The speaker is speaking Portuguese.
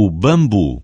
o bambu.